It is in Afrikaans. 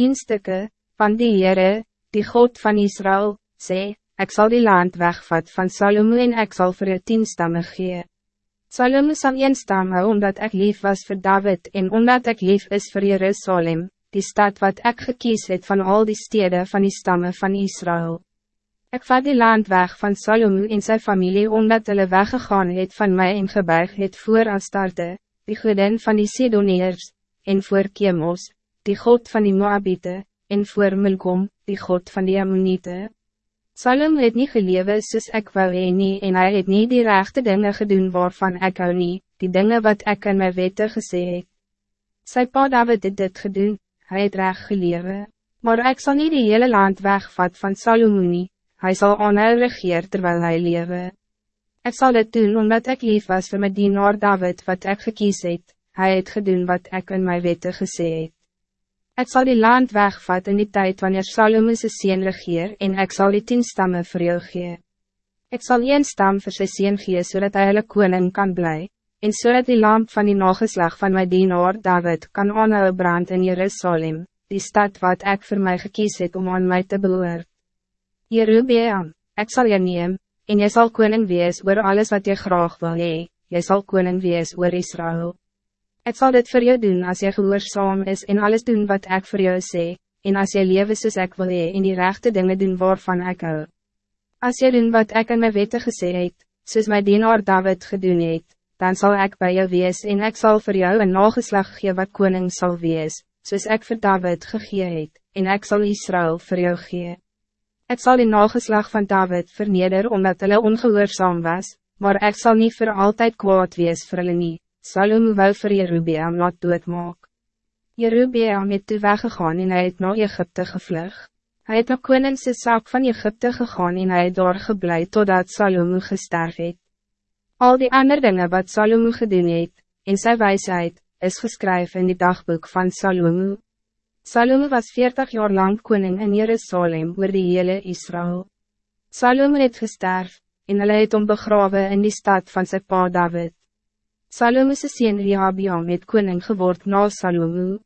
Instukke, van die Heere, die God van Israël, sê, ik zal die land wegvat van Salomo en ik zal voor je tien stammen gee. Salomo zal een stam hou omdat ik lief was voor David en omdat ik lief is voor Jerusalem, die stad wat ik gekies het van al die steden van die stammen van Israël. Ik vat die land weg van Salomo en zijn familie omdat hulle weggegaan het van mij en gebuig het voor Astarte, die godin van die Sidoniërs, en voor Chemos, die god van die Moabite, en voor Milkom, die god van die Ammonite. Salom het niet gelewe soos ek wou heen nie en hy het nie die rechte dingen gedoen waarvan ek hou nie, die dingen wat ek in my wette gesê het. Sy pa David het dit gedoen, hy het recht gelewe, maar ik zal niet die hele land wegvat van Salomo nie, hy sal aanhou regeer terwijl hij lewe. Ik zal dit doen omdat ik lief was voor my dienaar David wat ik gekies het, hy het gedoen wat ik in my wette gesê het. Ik zal die land wegvat in die tijd wanneer Salomo's sien regeer en ik zal die tien stammen vir jou gee. Ek sal een stam vir sy sien gee so hy hulle koning kan bly, en so die lamp van die nageslag van my dienaar David kan aanhou brand in Jerusalem, die stad wat ik voor mij gekies het om aan mij te beloor. Jerubeam, ik zal je neem, en jy zal koning wees oor alles wat je graag wil hee, jy sal koning wees oor Israël. Ik zal dit voor jou doen als je gehoorzaam is en alles doen wat ik voor jou zeg, en als je leven soos ik wil hee en die rechte dingen doen waarvan ik hou. Als je doen wat ik in mijn wette gesê het, soos my dienaar David gedoen het, dan zal ik bij jou wees en ik zal voor jou een nageslag gee wat koning zal wees, soos ik voor David gegee het, en ik zal Israël voor jou gee. Ik zal die nageslag van David verneder omdat hulle ongehoorzaam was, maar ik zal niet voor altijd kwaad wees vir hulle nie. Salomo wou vir Jerubeam laat doodmaak. Jerubeam het toe weggegaan en hy het na Egypte gevlug. Hij het na koningse saak van Egypte gegaan en hy het daar geblei totdat Salomo gesterf het. Al die andere dingen wat Salomo gedoen het, en sy wijsheid, is geschreven in die dagboek van Salomo. Salomo was 40 jaar lang koning in Jerusalem oor die hele Israël. Salomo het gesterf, en hulle het om begraven in die stad van sy pa David. Salomo se sien Rehabiam het koning geword na Salomo.